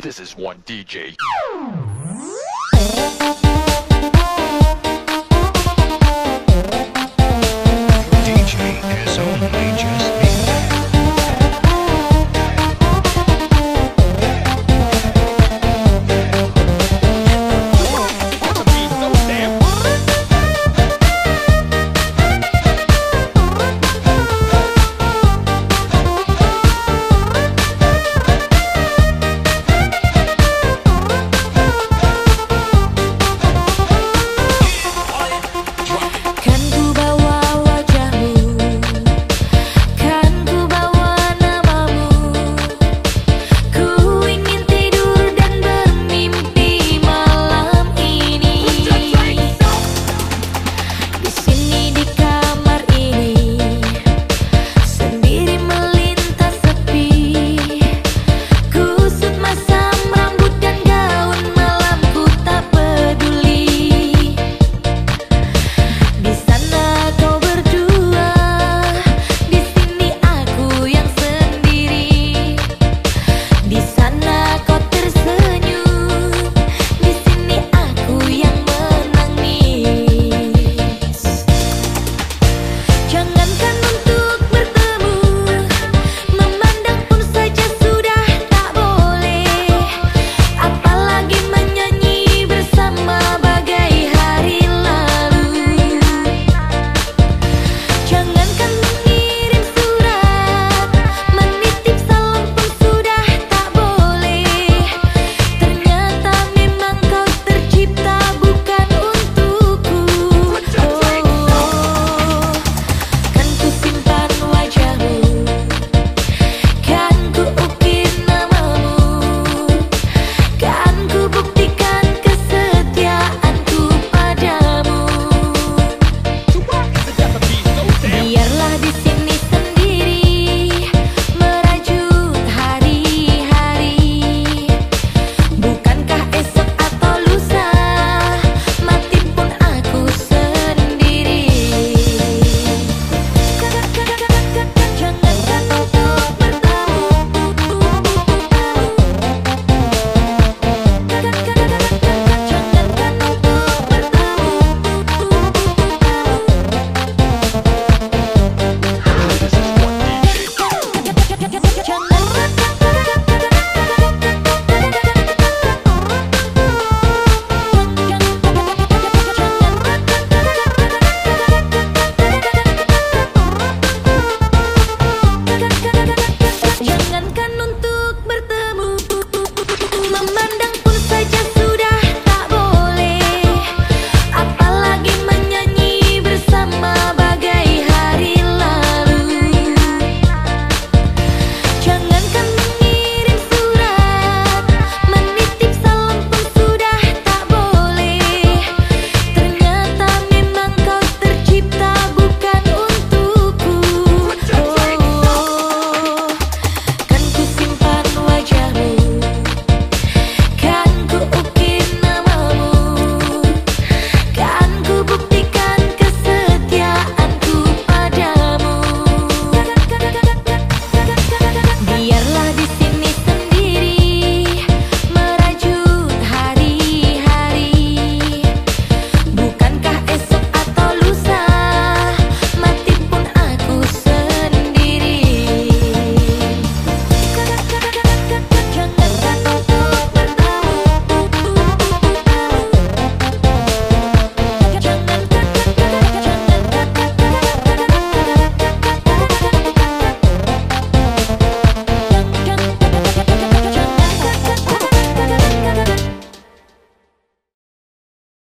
This is one DJ.